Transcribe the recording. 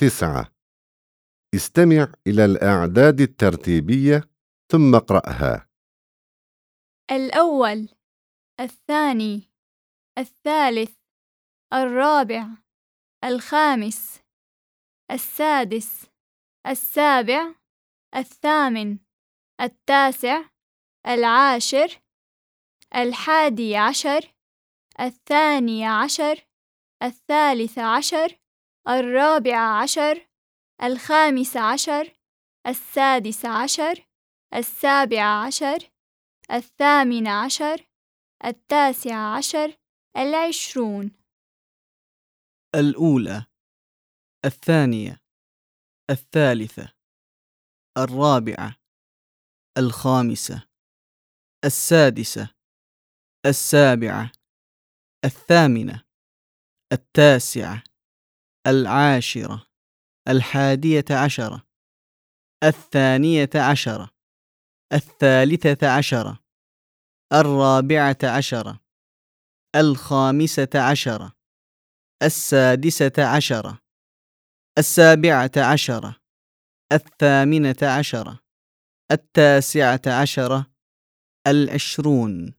تسعة. استمع إلى الأعداد الترتيبية ثم اقرأها. الأول الثاني الثالث الرابع الخامس السادس السابع الثامن التاسع العاشر الحادي عشر الثاني عشر الثالث عشر الرابع عشر الخامس عشر السادس عشر السابع عشر الثامن عشر التاسع عشر العشرون. الأولى الثانية الثالثة الرابعة الخامسة السادسة السابعة الثامنة التاسعة. العاشرة الحادية عشرة الثانية عشرة الثالثة عشرة الرابعة عشرة الخامسة عشرة السادسة عشرة السابعة عشرة الثامنة عشرة التاسعة عشرة العشرون.